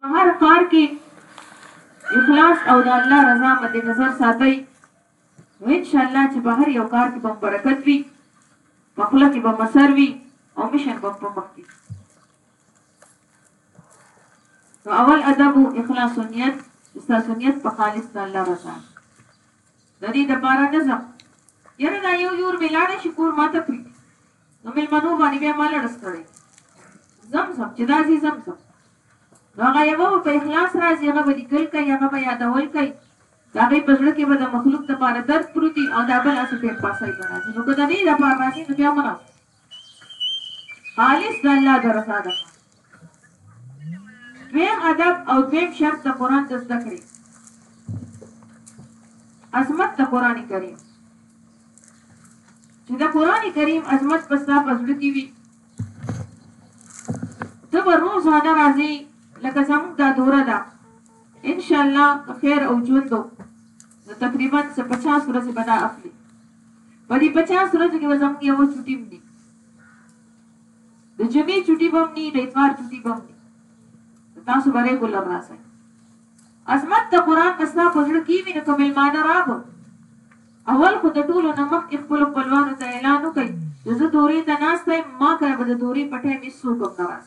په هر کار کې اخلاص او د الله رضا مد نظر ساتئ نو ان شاء الله چې په هر یو کار کې به برکت وي په خپل کې به مسر وي او مشن به په مخ کې نو اول ادب او اخلاص او نیت استاسو نیت په خالص د الله رضا د دې لپاره نظم یره دا یو یور ملاړ شي کور ماته پری نو مېلمنو باندې بیا ما لړز کړی زمزم چې دا زی زمزم نو هغه یو په اخلاص راځي هغه به لیکل کوي هغه به یادول کوي دا به په زړه کې به د مخلوق د پاره درد پروتي او دا بل اسې په پاسای به راځي نو کدا نه دا پاره راځي نو بیا مرا خالص د الله درزاده دویم ادب او دویم شرط د قرآن د زده کړې عظمت د قرآن کریم چې د قرآن کریم عظمت په ستا په زړه کې وي ته به روزانه راځې لکه زموږ دا دوره ده انشاءالله که خیر او ژوند نو تقریبا څه پچاس ورځې به دا اخلي په دې پچاس ورځو کې به زموږ یوه چوټي هم دي د جمعې چټي بم ني د اتوار چټي بم ني تاسو به ریګولر راځي عظمت د قران کستا په زړه کې وي نو کومل مانه راغ اول خو د ټولو نمخ کې خپل خپلوانو ته اعلان وکړي چې زه دورې ته ناستای ما کړه به د دورې پټه مې سوکم ناراض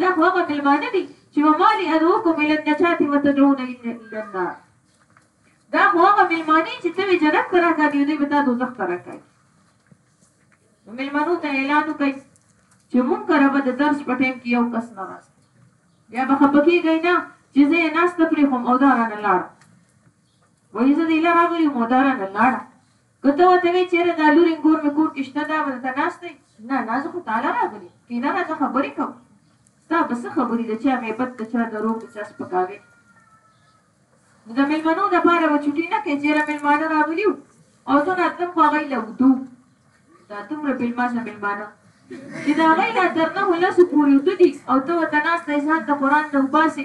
دا خو هغه مېلمانه دي چې وما لي ادعوکم الی النجاة وتدعوننی الی النار دا خو هغه مېلمانه چې ته وې جنت ته راکاږي دوی به تا دوزخ ته راکاږي نو مېلمنو ته اعلان وکړئ چې مونږ کره به د درس په ټایم کې یو کس نه راځي بیا به خپه کېږئ نه چې زه یې ناسته پرېښوم او دا رانه لاړه وایي زه دې له راغلی وم او دا رانه لاړه که ته ورته وې چېرې دا لور انګور مې کور کې شته دا به دلته ناست دی؟ نه نه زه خو تاله راغلي کېنه راځه خبرې کوو. ستا به څه خبرې د چا غېبت د چا دروغ د چا سپکاوی نو د مېلمنو د پاره به چوټي نه کوې چېرې مېلمانه راغلي وو او زه راتلم خو هغوی لا وده وو دا دومره بېلمازه مېلمانه چې د هغوی لا تر نهو لسو پورې وده دي او ته ورته ناست یې ځان د قرآن نه وباسې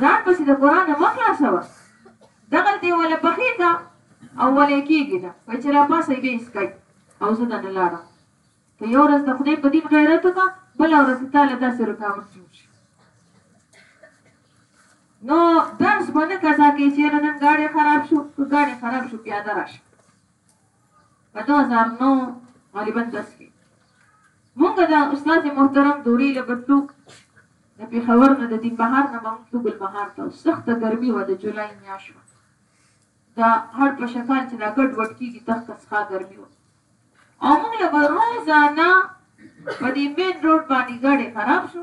ځان پسې د قران نه مه خلاصوه دغلته يې وله پښې کا او وله يې کېږده وایي چې راپاڅئ بیا یې سکئ او زه دنه لاړم ته یو ورځ د خدای په دین غیرت وکړه بله ورځ دې تاله داسې رکاوټ جوړ شي نو درس به نه قضا کوي چې یاره نن ګاډی خراب شو که ګاډی خراب شو پیاده راشه په دوه زره او نهه غالبا دس کې مونږ د استاد محترم دوري له بټو د پیښور نه د دین بهار نه مونږ ته ګل بهار ته سخته ګرمي و د جولای میاشت و دا هر په شکل چې دا ګډ وډ کیږي تخته څخه ګرمي و او مونږ له روزانه په دې مین روډ باندې ګاډي خراب شو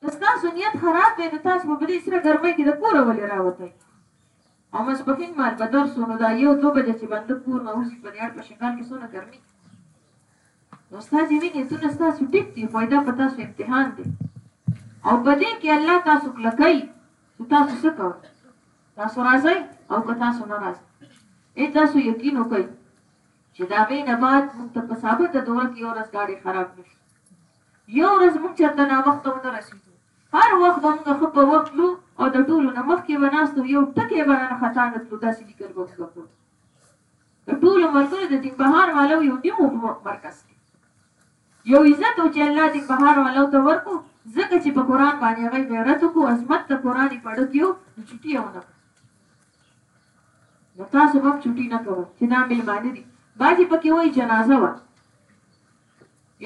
که ستاسو نیت خراب دی نو تاسو په دې سره ګرمۍ کې د کوره ولې راوتئ او مسپخین مال به در سو نو دا یو دو بجه چې بنده کور نه وزي په دیړ په شکال کې سونه ګرمي نو ستاسو ویني ته نه ستاسو ټیک دی خو دا په تاسو امتحان دی او په دې کې الله تاسو کلکای چې تاسو څه کوئ تاسو راځئ او که تاسو نه راځئ اې تاسو یقین وکړئ چې دا مې نه بعد موږ ته په ثابت دوره کې یو ورځ ګاډي خراب نشي یو ورځ موږ چرته ناوخته ونه رسیدو هر وخت به موږ ښه په وخت تلو او د ټولو نه مخکې به ناست وو یو ټکی به رانه خطا نه تلو داسې لیکل به موږ کول د ټولو ملګرو د دین بهار والو یو نیم په مرکز کې یو عزت او چې الله دین بهار والو ته ورکو ځکه چې په قران باندې غي غیرت کو عظمت ته قران پړ کیو نو چټي او نه نو تاسو هم چټي نه کوو چې دا ملمانه دي بعضی پکې وای جنازه وه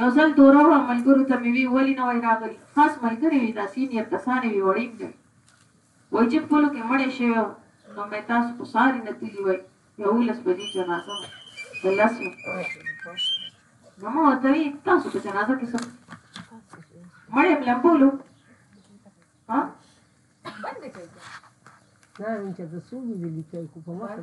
یو ځل دوره وه ملګرو ته مې وي ولي نه وای راغلي خاص ملګري وي دا سینیر کسان وي وړې مې وي وای چې پولو کې مړې شوی و نو مې تاسو خو ساري نه تلي وای یوولس بجې جنازه وه د لس نو ما ورته وي تاسو په جنازه کې څه مړې په لمبولو ها باندې کوي نه چې د سوګو دې لیکي کو په مخه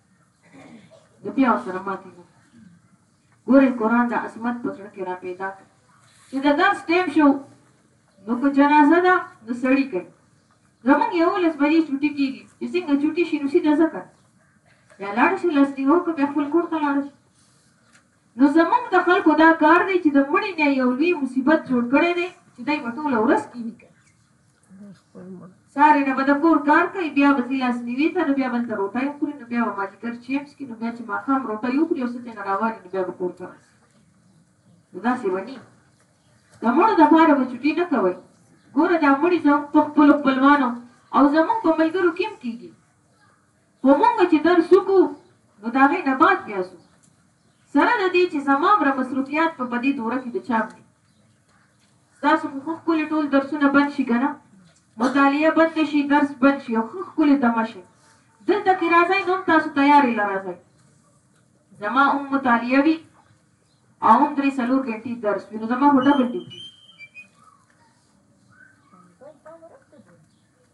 نو بیا ورسره ماتې نه ګورې قرآن د عظمت په زړه کې را پیدا کړ چې د درس ټیم شو نو که جنازه ده نو سړی کوي زمونږ یولس بجې چوټي کېږي چې څنګه چوټي شي نو سیده ځکه یا لاړ شي لس نیو که بیا خپل کور ته لاړ شي نو زموږ د خلکو دا کار دی چې د مړي نه یو لوی مصیبت جوړ کړی دی چې دی به ټوله ورځ کیني کوي. سهار نه به د کور کار کوي، بیا به ځي لاس میوې ته، نو بیا به هلته روټۍ وخوري، نو بیا به مازیګر چای وڅکي، نو بیا چې ماښام روټۍ وخوري او څه ترې نه راوالي، نو بیا به کور ته راسي. نو داسې به ني. د مړو لپاره به چوټي نه کوئ. ګوره دا مړي زموږ په خپلو خپلوانو او زموږ په ملګرو کې هم کېږي. خو مونږ چې درس وکړو نو د هغې نه بعد بیا ځو. سره د دې چې زما مره مصروفیات په په دې دوره کې د چاپ دي. ستاسو خو ښه ښکلي ټول درسونه بند شي کنه. مطالعه بنده شي، درس بند شي او ښه ښکلي دمه شئ. دلته که راځئ نو هم تاسو تیار یې له راځئ. زما هم مطالعه وي او هم درې څلور ګنټې درس وي نو زما خو ډبل ډیوټي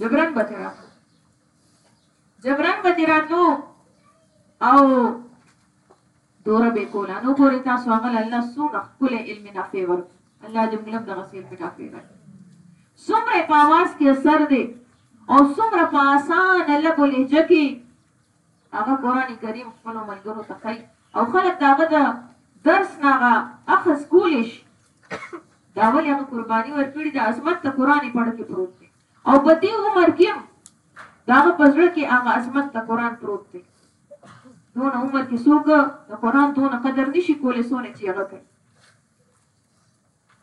جبران به تیرا جبران به تیرا نو او دوره به کولا نو ګورې تاسو هغه الله سونه خپل علم نافع ور الله دې موږ دغه سیل په نافع ور څومره په आवाज کې اثر دی او څومره په آسان لګو لهجه کې هغه قران کریم خپلو ملګرو ته ښیی او خلک د هغه د درس نه هغه اخذ کولی شی دا ولی هغه قربانی ورکړی د عظمت د قران پړ کې پروت دی او په دې عمر کې هم د هغه په زړه کې هغه عظمت د قران پروت دی دون عمر کې څوک د قران دون قدر نشي کولای سونه چې هغه کوي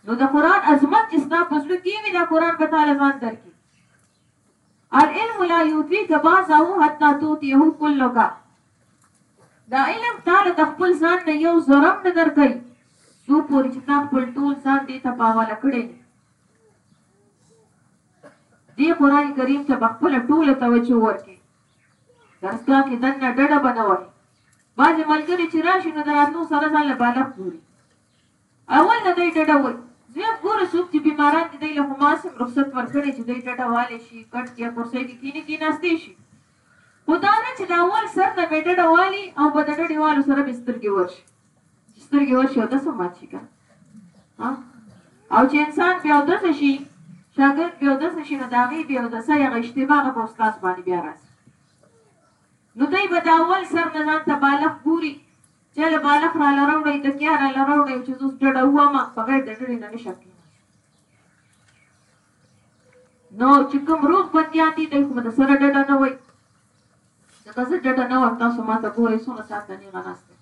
نو د قران عظمت چې ستا په زړه کې وي دا قران به تعالی ځان درکې العلم لا یوتیک بعضه حتی توتیه کلک دا علم تاله د خپل ځان نه یو زرم نه درکوي څو پورې چې تا خپل ټول ځان دې ته پاواله کړی دې قرآن کریم ته به خپله ټوله توجه ورکړي درسګاه کې دننه ډډه به نه وهي بعضې ملګري چې راشي نو د راتلو سره ځان له بالښت ګوري اول نه دی ډډه ول دویم ګوره څوک چې بیماران دي دی له حماس هم رخصت ورکړی چې دی ډډه والی شي کټ کې یا کرسۍ کې کینی کیناستی شي خو دا نه چې له اول سر نه به ډډه والی او به د ډډې والو سره به سترګې ورشي چې سترګې ورشي او دسه مات شي کنه او چې انسان بیا اودس شي شاګرد بیا اودس شي نو دا غي بیا اودس یا اجتماع په استاد باندې بیا راځي نو دوی به دا اول سر نه ځان ته بالغ ګوري چه له بالخ را لروړی تکیا را لروړی چې زوس ډډه وامه بغیر د ډډې نه نشم نو چې کوم روغ بندیان دي دوی خو د سره ډډه نه وای ځکه زه ډډه نه وم تاسو ما ته ګورئ څونه ساعته نیغه ناسته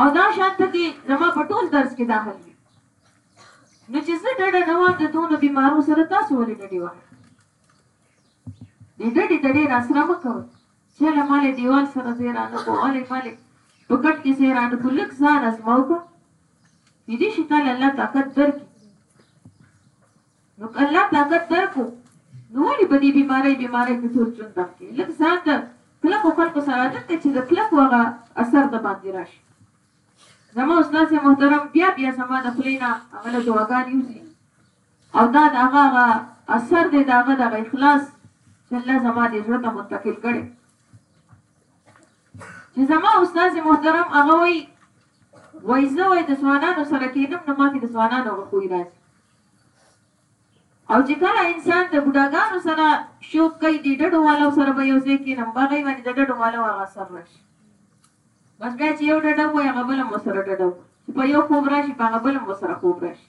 او دا شان پکې زما په ټول درس کې دا حل وي نو چې زه ډډه نه وم د دونو بیمارو سره تاسو ولې ډډې وه دې ډډې ډډې را سره مکوئ چه له مالې ديوال سره ځای رانه کو اولې مالې په کټ کې ځای رانه کو لږ ځان ازما وکړه کيدې شي تاله الله طاقت درکي نو که الله طاقت درکو نو ولې په دې بیماری بیماری کې ټول ژوند تم کې لږ ځان د کلکو خلکو سره عادت کړئ چې د کلکو هغه اثر د باندې راشي زما استاد محترم بیا بیا زما د خولې نه هغه له دعاګانې وځي او دا د هغه هغه اثر دی، د هغه د هغه اخلاص چې الله زما دې زړه ته منتقل کړی. چې زما استاد محترم هغه وایي وایي زه وایي د ځوانانو سره کېنم نو ما کې د ځوانانو هغه خوی راځي او چې کله انسان د بوډاګانو سره شوق کوي د ډډو والو سره به یو ځای کېنم به هغوی باندې د ډډو والو هغه اثر راشي بس بیا چې یو ډډه ووایي هغه بله مو سره ډډه وکړي چې په یو خوب راشي په هغه بله مو سره خوب راشي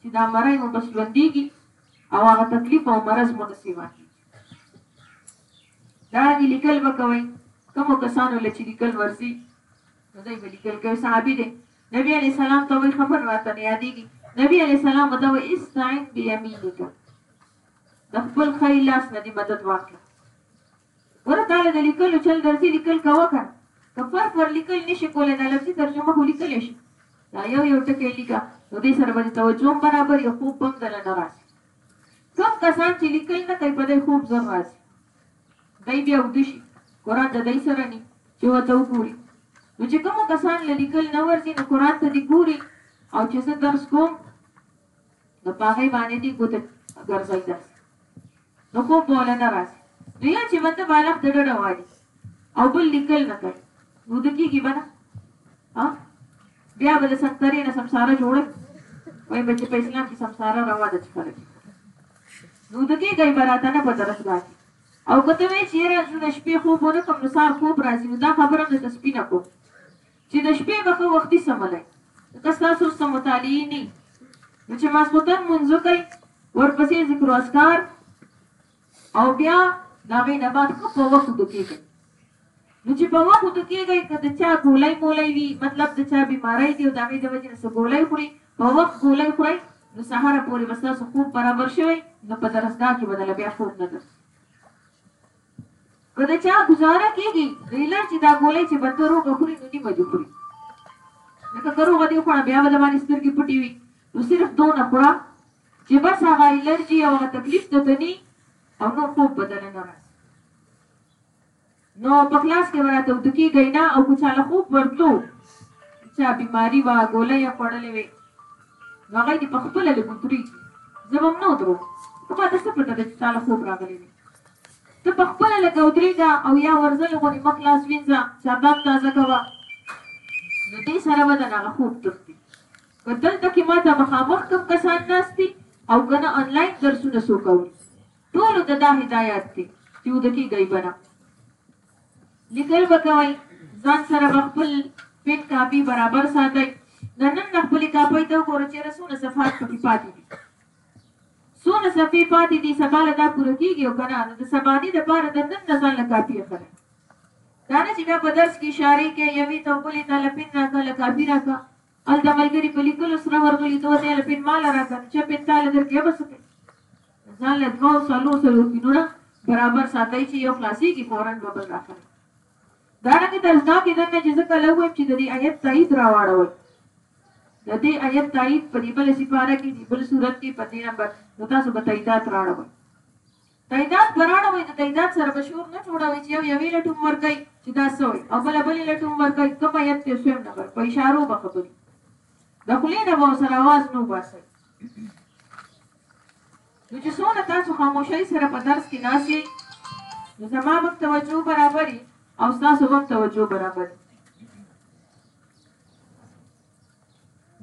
چې دا مرۍ مو بس ژوندېږي او هغه تکلیف او مرض مو نه سیوا کېږي دارنګه لیکل به کوئ کومو کسانو له چې لیکل ورځي نو دوی به لیکل کوي صحابي دی نبی علیه السلام ته وایي خبر راته نه یادېږي نبی علیه السلام ورته وایي استعین بیمینک د خپل ښی لاس نه دې مدد واخله وره تاله د لیکلو چل درځي لیکل کوه کنه که فرق ور لیکل نشي کولای دا لفظي ترجمه خو لیکلی شي دا یو یو ټکی لیکه نو دې سره به د توجه هم برابر یو خوب بم دله نه راسي کم کسان چې لیکل نه کوي په دې خوب زر راسي دای بیا وده شي قرآن د دای سره ني چې وته وګوري نو چې کوم کسان له لیکل نه ورځي نو قرآن ته دی ګوري او چې زه درس کوم نو پاغې باندې دی ګوت ګرځي درس نو خوب به وله نه راسي نو يا چي بنده بالغ ته ډډه والي او بل ليکل نه کوي نو د کيږي به نه ها بیا به د سنتري نه سمساره جوړه وای به چې په اسلام کې سمساره روا ده چې خلک نو د کې ګای براته نه په درس باندې او کته وی چې را زونه شپې خوب ونه کوم نو سار خوب راځي نو دا خبره مې تسبینه کوم چې د شپې به ښه وختي سملئ، ځکه ستاسو څه مطالعې ني، نو چې ماسخوتن لمونځ وکئ، ورپسې ذکراذکار او بیا د هغې نه بعد ښه په وخت وده کېږئ. نو چې په وخت وده کېږئ، که د چا ګولۍ مولۍ وي، مطلب د چا بیمارۍ دي او د هغې د وجې نه څه ګولۍ خوري، په وخت ګولۍ خورئ، نو سهاره پورې به ستاسو خوب برابر شوی، نو په درسګاه کې به درله بیا خوب نه درځي. نو د چا ګوزاره کېږي؟ ډريلر چې دا ګولۍ چې به ته روغه خوري نو نيمه دې خوري. ځکه که روغه دې وخوړه بيا به د باندې سترګې پټې وي. نو صرف دونه خوره چې بس هغه الرجي او هغه تکليف درته ني او نور خوب به دله نه راسي. نو په خلاص کې به راته وده کېږی نه او که چاله خوب ورتلو چې چا بيماري وه، ګولۍ يې خوړلې وې نو هغه يې دې په خپله لږ ودرېږي. زه به هم نه ودروم خو ماته څه پته ده چې چاله خوب راغلی دی. ته په خپله لږ اودرېږه او یا ورځلې غوندې مخ لاس وینځه، سرداب تازه کوه، نو دې سره به درنه خوب تښتي. که دلته کې ما ته مخامخ کوم کسان ناست دي او که نه انلاین درسونه څوک اوري، ټولو ته دا هدایات دي چې وده کېږئ به نه، لیکل به کوئ، ځان سره به خپل پېن کاپي برابر ساتئ، نن نن خپلې کاپۍ ته وګوره چېرې څونه صفحات پکې پاتې دي. څونه صفحې پاتې دي سبا له دا پوره کیږي او کنه نو د سباني د پاره د نن نه ځان له کاپي اخلي دا نه چې بیا په درس کې اشارې کې یوې ته او بلې ته له پین راکه له کاپي راکه هلته ملګري په لیکلو سره ورغلي ته ورته له پین ماله راکه چې پین تاله درکې به څه کوي ځان له دوه او څلور څلور پینونه برابر ساتئ چې یو خلاصېږي فورا به بل راخلي دا رنګه ترسنا کېدل نه چې زه کله ووایم چې د دې ایت تایید راواړوئ، د دې ایت تایید په دې بله سپاره کې دي، بل سورت کې په دې نمبر، نو تاسو به تاییدات راړوئ. تاییدات به راړوئ، د تاییدات سره به شور نه چوړوئ چې یو یوې لټوم ورکوي چې دا څه وایي او بل بلې لټوم ورکوي کوم ایت دی او څویم نمبر، په اشارو به خبرې کوي، د خولې نه به ورسره اواز نه وباسئ. نو چې څونه تاسو خاموشۍ سره په درس کې ناست یئ نو زما وخت توجه برابري او ستاسو وخت توجه برابري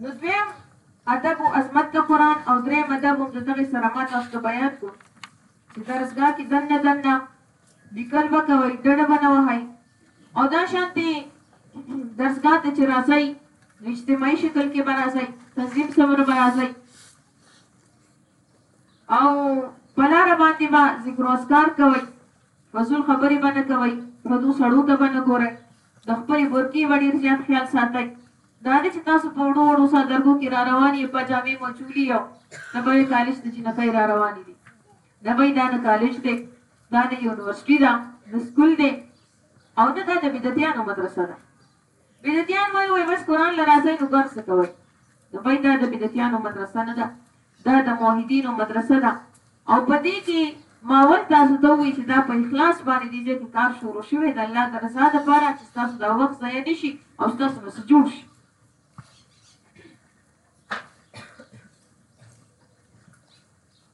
نو دویم ادب او عظمت د قران او دریم ادب هم د دغه سره ما تاسو ته بیان کو چې درسګاه کې دنه دنه لیکل وکوي ډډه بنوهي او دا شانتي درسګاه ته چې راځي اجتماعي شکل کې برازي تنظیم سره برازي او پلار باندې با ذکر اسکار کوي فزول خبرې باندې کوي فدو سړو ته باندې ګوري د خپل ورکی باندې زیات خیال ساتي دا نه چې تاسو په وړو وړو سادرګو کې را روان یې په جامې مو چولی یو د به کالج ته چې نه کوي را روان دي د به دا نه کالج دی دا نه یونیورسيټي ده د سکول دی او نه دا د بدعتانو مدرسه ده بدعتیان وای وای بس قران له راځی نو ګر څه کوی نو بای دا د بدعتیانو مدرسه نه ده دا د موحدینو مدرسه ده او په دی کی ماول تاسو ته وی چې دا په اخلاص باندې دی ځکه کار شروع شوی د الله د رضا لپاره چې تاسو دا وخت ضایع نشي او تاسو نو جوړ شي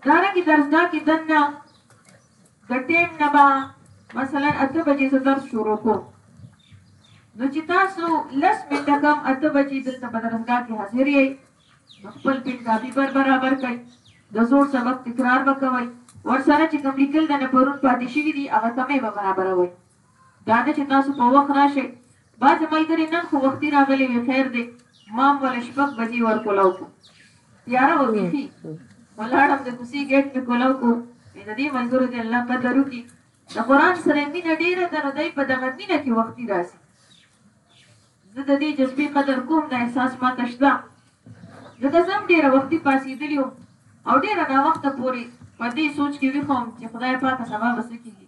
داره کې درسګاه کې دننه د ټیم نه به مثلا اته بجې زه درس شروع کوم نو چې تاسو لس منټه کم اته بجې دلته په درسګاه کې حاضر یئ نو خپل پنجابي بر برابر کړئ د زور سبق تکرار به کوئ ورسره چې کوم لیکل د نه پرون پاتې شوي دي هغه کمې به برابروئ دا نه چې تاسو په وخت راشئ. بعضې ملګرې نن خو وختي راغلې وې، خیر دی، ما هم وله شپږ بجې ور کولاو کړو. تیاره وه بیخي. ولاړم د کوڅې ګیټ مې کولاو کړو. ای د دې ملګرو دې الله قدر وکړي. د قرآن سره یې مینه ډېره ده، نو دی په دغه مینه کې وختي راځي. زه د دې جذبې قدر کوم، دا احساس ماته شته. ځکه زه هم ډېره وختي پاڅېدلې وم او ډېره ناوخته پورې په دې سوچ کې ویښه وم چې خدایه پاکه سبا به څه کېږي.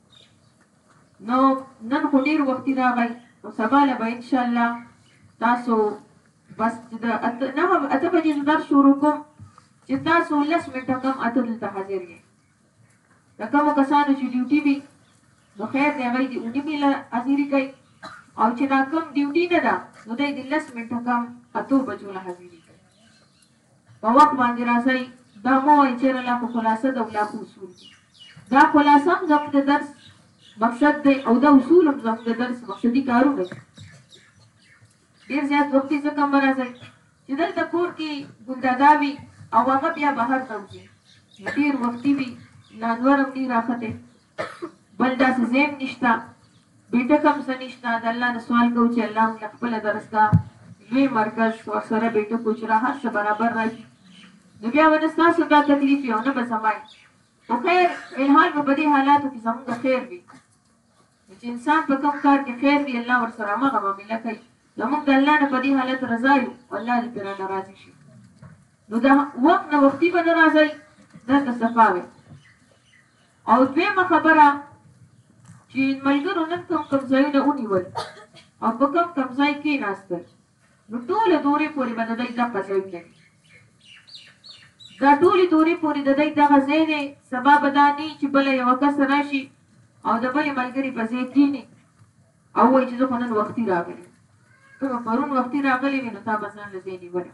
نو نن خو ډیر وختي راغی نو سبا له به انشاءالله تاسو بس چې د اته نهه اته بجې زه درس شروع کوم چې تاسو لس منټه کم اته دلته حاضر یئ د کومو کسانو چې ډیوټي وي نو خیر دی هغوی دې اونیمې له حاضري کوي او چې دا کم ډیوټي نه ده نو دی دې لس منټه کم اتو بجو له حاضري په وخت باندې راځئ دا مه وایئ چېرې لا په خلاصه ده او لا په اصول دي دا خلاصه هم زموږ د درس مقصد دی او دا اصول هم زموږ د درس مقصدي کارونه دي ډېر زیات وختي ځکه مه راځئ چې دلته کور کې ګلدادا وي او هغه بیا بهر ته وځي ډېر وختي وي لا نور هم نه راخته بل داسې ځای هم نشته بیټک هم څه نشته د الله نه سوال کوو چې الله موږ له خپله درسته لوی مرکز ورسره بیټک اجرا هر څه برابر راشي نو بیا به نه ستاسو دا تکلیف وي او نه به زما خو خیر فلحال به په دې حالاتو کې زموږ خیر وي چې انسان په کوم کار کې خیر وي الله ورسره همغه معامله کوي زموږ د الله نه په دې حالت رضا یو الله دې پرې نه راضي شي نو دا وخت نه وختي به نه راځي دا تصفا وي او دویمه خبره چې ملګرو نن کوم کوم ځایونه ونیول او په کوم کوم ځای کې ناستل نو ټوله دورې پورې به د دوی دغه ځای نه وي دا ټولې دورې پورې د دوی دغه ځای دی سبا به دا نه چې بله یوه کس راشي او د بلې ملګري په ځای کینی او وایي چې زه خو نن وختي راغلی ته به پرون وختي راغلی وې نو تا به ځان له ځای نیولی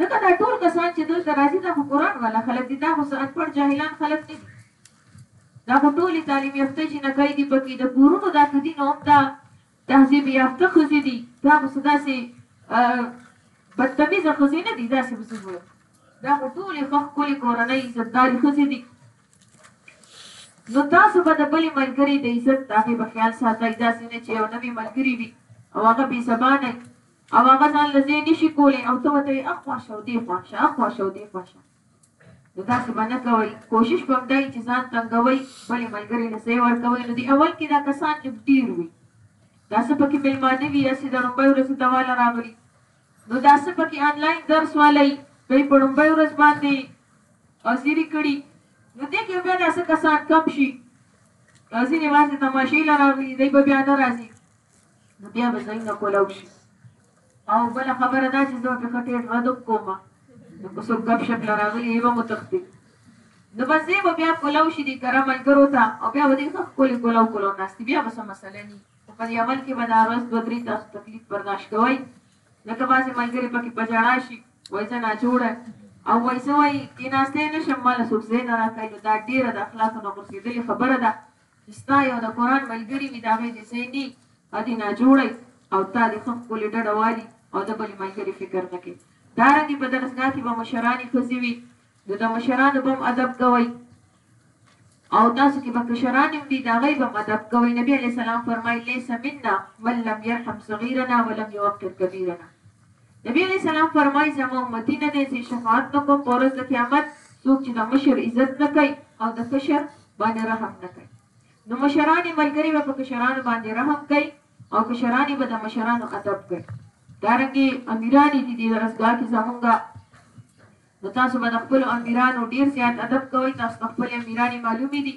ځکه دا ټول کسان چې دلته راځي دا خو قران والا خلک دي دا خو څه انپړ جاهلان خلک نه دي دا خو ټولې تعلیم یافته جینکۍ دي پکې د کورونو دا کې دي نو هم دا تهذیب یافته ښځې دي دا خو څه داسې بدتمیزه ښځې نه دي داسې به څه ووایم دا خو ټولې ښه ښکلې کورنۍ عزتدارې ښځې دي نو تاسو به د بلې ملګري د عزت د هغې به خیال ساتئ داسې نه چې یو نوی ملګري وي او هغه بې زبانه او هغه ځان له ځای نشي کولی او ته ورته وایې اخوا شه او دې خوا شه، اخوا شه او دې خوا شه، نو داسې به نه کوئ. کوشش به همدا وي چې ځان تنګوئ، بل ملګري له ځای ورکوئ، نو د اول کې دا کسان لږ ډېر وي، دا څه پکې مېلمانه وي، هسې د ړومبۍ ورځې دواله راغلي، نو دا څه پکې انلاین درس واله وي، دا یې په ړومبۍ ورځ باندې حاضري کړي، نو دې کې به بیا دا څه کسان کم شي، ځینې بعضې تماشې له راغلي، دی به بیا نه راځي. نو بیا به ځایونه کولاو شي او بل خبره دا چې زه په خټه رد کوم نو کو څوک غب شپ لراغلی یو مو تختی نو بس زه به بیا کولاو شي دي کرم الګرو ته او بیا به دې خخ کولی کولاو کولو ناست بیا به سم مسله ني په دې عمل کې به دا ورځ دوه درې تاسو تکلیف برداشت کوئ لکه بعضې ملګري پکې په ژړا شي وایي زه ناجوړه او وایي زه وایي کېناستی نه شم ما له څوک ځای نه راکوي نو دا ډېره د اخلاقو نه غورځېدلې خبره ده چې ستا یو د قران ملګري وي د هغې دې ځای نی ادي ناجوړی او تا دې ښه ښکلې ډډه والي او د بلې ملګرې فکر نه کوي دارنګې په درسګاه کې به مشرانې ښځې وي نو د مشرانو به هم ادب کوئ او تاسو کې به کشران هم دي د هغوی به هم ادب کوئ نبي علیه السلام فرمایي لیس منا من لم یرحم صغیرنا ولم یوقر کبیرنا نبی علیه السلام فرمایي، زما امتي نه دی زه شفاعت نه کوم په ورځ د قیامت څوک چې د مشر عزت نه کوي او د کشر باندې رحم نه کوي نو مشران یې ملګري به په کشرانو باندې رحم کوي او کشران یې به د مشرانو ادب کوي دارنګې امیران دي دې درسګاه کې زمونږه نو تاسو به د خپل امیرانو ډیر زیات ادب کوئ تاسو د خپل امیرانې معلومې دي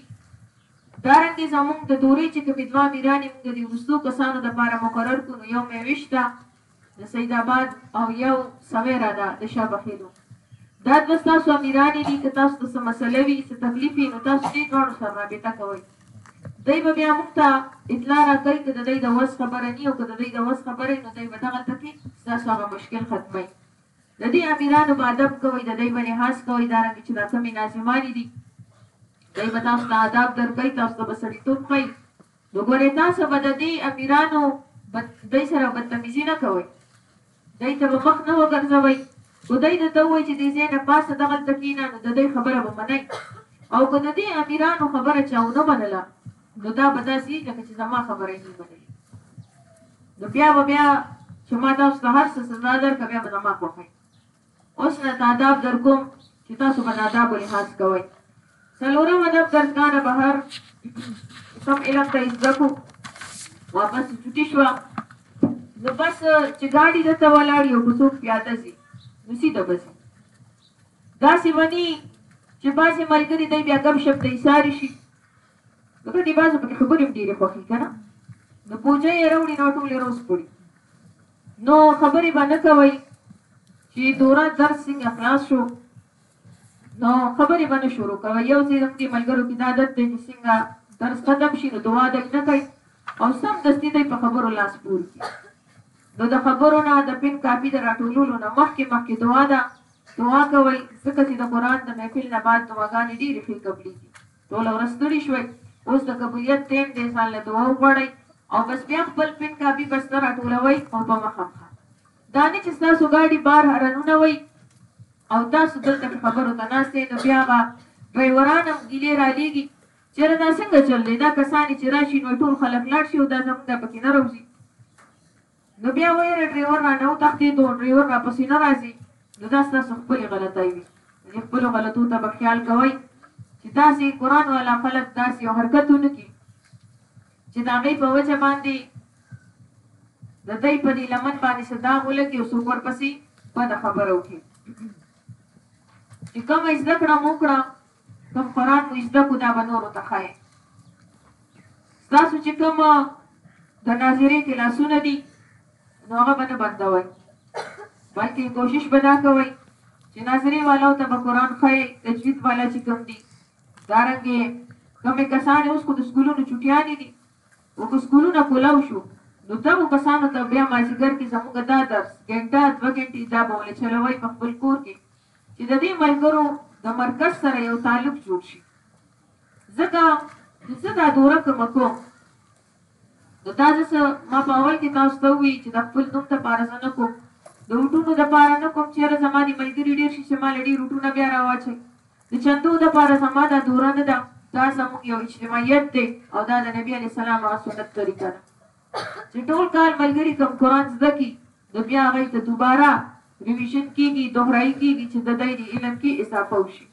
دارنګې زمونږ د دورې چې کومې دوه امیرانې موږ د وروستو کسانو دپاره مقرر کړو نو یو میوشته د سید آباد او یو سوی رادا د شاه بخیلو دا دوه ستاسو امیرانی دي که تاسو ته څه مسله وي څه تکلیف وي نو تاسو دې دواړو سره رابطه کوئ دی به بیا موږ ته اطلاع راکوي که د دی د وس خبره نی او که د دی د وس خبره نو دی به دغلته کې ستاسو هغه مشکل ختموي د دې امیرانو به ادب کوئ د دی به لحاظ کوئ دا رنګ چې دا کمی ناظمانی دي دی به تاسو ته آداب درکوي تاسو ته به سړیتوب ښایي نو ګورې تاسو به د دې امیرانو به دوی سره بدتمیزي نه کوئ، دوی ته به مخ نه وګرځوئ، که دوی درته ووایي چې دې ځای نه پاڅه دغلته کینه نو د دوی خبره به منئ او که د دې امیرانو خبره چا ونه منله نو دا به داسې وي لکه چې زما خبره یې نه منلې نو بیا به بیا چې ما تاسو ته هر څه سزا درکړه بیا به زما خوښه وي. اوس نه تاداب درکوم چې تاسو به نادابو لحاظ کوئ. څلورم ادب درسګانه بهر چې کوم علم ته یې زده کړو واپس چې چوټي شوه نو بس چې ګاډي دته ولاړ یو که څوک پیاده ځي نو سیده به ځي داسې مني چې بعضې ملګري دی بیا ګپ شپ ته ایساري شي ځکه دې بعضو پکې خبرې هم ډېرې خوښې دي کنه د پوجا یې راوړي نو ټولې روز پړي نو خبرې به نه کوئ چې دورا درس څنګه خلاص شو نو خبرې به نه شروع کوئ یو ځای زموږ دې ملګرو کې دا عادت دی چې څنګه درس ختم شي نو دعا دی نه کوي او سم دستي دی په خبرو لاس پور کړي نو د خبرو نه د پین کاپی د راټولولو نه مخکې مخکې دعا ده دعا کوي ځکه چې د قران د محفل نه بعد دعاګانې ډېرې ښې قبلېږي ټوله ورځ ستړي شوئ اوس د قبولیت ټیم دی ځان له دعا وغواړئ او بس بیا خپل پن کاپي بسته راټولوئ او په مخه پښه دا نه چې ستاسو ګاډي بار هرنونه وئ او تاسو دلته کې خبرو ته ناست یئ نو بیا به ډرایوران هم ګیلې رالیږي چې یاره دا څنګه چل دی دا کسانې چې راشي نو ټول خلک لاړ شي او دا زمونږ دا پکې نه روزي. نو بیا ویره ډریور را نه وتښتید او ډریور را پسې نه راځي نو دا ستاسو خپل غلطای وي یعنی خپل غلطو ته به خیال کوئ چې داسې قران والا خلک داسې یو حرکت ونکي چې دا غي په وجه باندې د دې په دې لمن باندې صدا ولګي او څوک ورپسې په د خبرو کې چې کوم زده کړه مو کړه کوم قران مو زده کو دا به نورو ته ښایې ستاسو چې کوم د ناظرې کلاسونه دي نو هغه به نه بندوئ بلکې کوشش به دا کوئ چې ناظرې والاو ته به قرآن ښایي تجوید والا چې کوم دي دارنګې کومې کسان اوس خو د سکولونو چټیانې دي او که سکولونه کولاو شو نو دغو کسانو ته بیا مازیګر کې زموږ دا درس ګنټه دوه ګنټې دا به ولې چلوئ په خپل کور کې چې د دې ملګرو د مرکز سره یو تعلق جوړ شي ځکه چې زه دا دوره کومه کوم نو دا زه ما په اول کې تاسو ته وی چې د خپل نوم ته پاره زنه کوم د وټونو د پاره نه کوم چې زما د ملګری ډیر شي چې ما لړی روټونه بیا راواچي د چندو د پاره زما دا دوره نه ده دا زموږ یو اجتماعیت دی او دا د نبی علی سلام هغه سنت طریقه ده چې ټول کال ملګری کوم قران زده کی نو بیا هغه ته دوباره ریویشن کیږي، دوهرایي کیږي چې د دی دی علم کې اضافه وشي.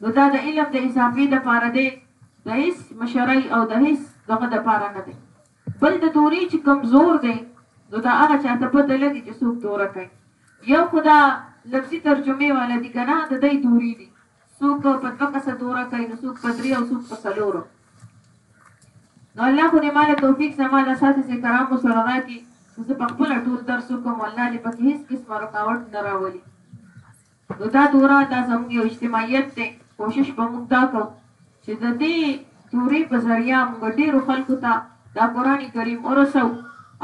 نو دا د علم د اضافې د پاره دی، د هیڅ مشرۍ او د هیڅ دغه د پاره نه دی. بل د تورې چې کوم زور دی نو دا هغه چا ته پته لګي چې څوک توره کوي. یو خو دا لفظي ترجمې والا دي کنه د دی توري دي، څوک په دوه کسه توره کوي نو څوک په درې او څوک په څلورو. نو الله خو دې ماله توفیق زما له اساتذه کرامو سره راکړي چې زه په خپله ټول درس وکړم او الله دې پکې هېڅ قسمه رکاوټ نه راولي نو دا دوره دا زموږ یو اجتماعیت دی کوشش به موږ دا کوو چې د دې دورې په ذریعه موږ ډېرو خلکو ته دا قرآن کریم ورسو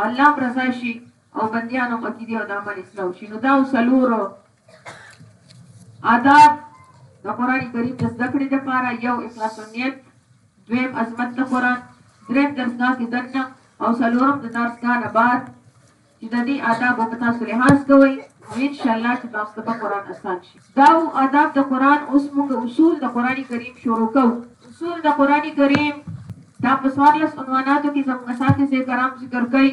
الله هم رضا شي او بندیان هم عقیدې او د عمل اصلاح وشي نو دا څلور آداب، د قرآن کریم د زده کړې لپاره یو اخلاص النیت، دویم عظمت د قرآن، دریم درسګاه کې دننه او څلورم د درسګاه نه بعد چې د دې آدابو که تاسو لحاظ کوئ نو انشاءالله چې تاسو ته به قرآن اسان شي. دا وو آداب د قرآن، اوس موږ اصول د قرآن کریم شروع کوو. اصول د قرآن کریم، دا په څوارلس عنواناتو کې زموږ اساتذه کرام ذکر کوي.